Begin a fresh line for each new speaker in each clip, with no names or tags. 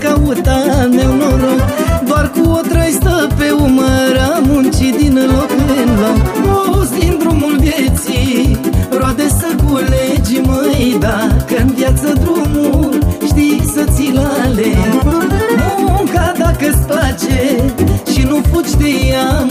cauta meu noroc Doar cu o trăi stă pe umăr Am muncit din loc în loc. Pus din drumul vieții Roade să culegi, măi, dacă în viață drumul Știi să ți ale Munca dacă-ți place Și nu fugi de ea,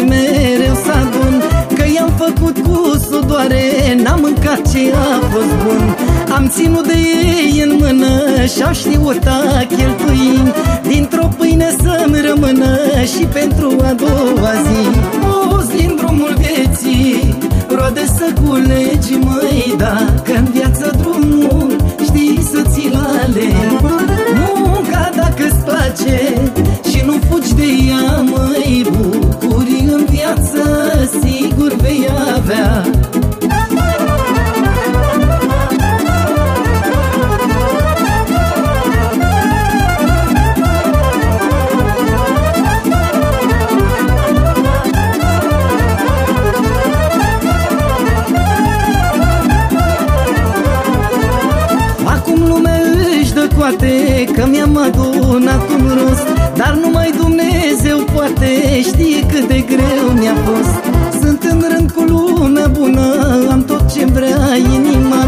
zi de zi mereu să adun Că i-am făcut cu sudoare N-am mâncat ce a fost bun. Am ținut de ei în mână Și-au știut a cheltui Dintr-o pâine să-mi rămână Și pentru a doua zi. O din drumul vieții Roade să culegi, măi, dacă în viață drumul Știi să ți-l aleg Munca dacă-ți place Și nu fugi de ea, măi, poate Că mi-am adunat un rost Dar numai Dumnezeu poate Știe cât de greu mi-a fost. Sunt în rând cu lună bună Am tot ce vrea inima.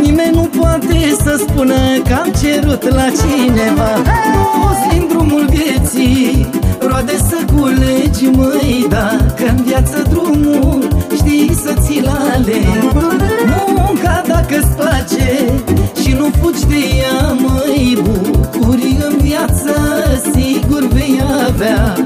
Nimeni nu poate să spună Că am cerut la cineva. Toți din drumul vieții Roade să culegi, măi Dacă în viață drumul Știi să ți-l aleg Munca dacă-ți place Și nu fugi de ea, avea